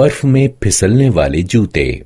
बर्फ़ में फिसलने वाले जूते।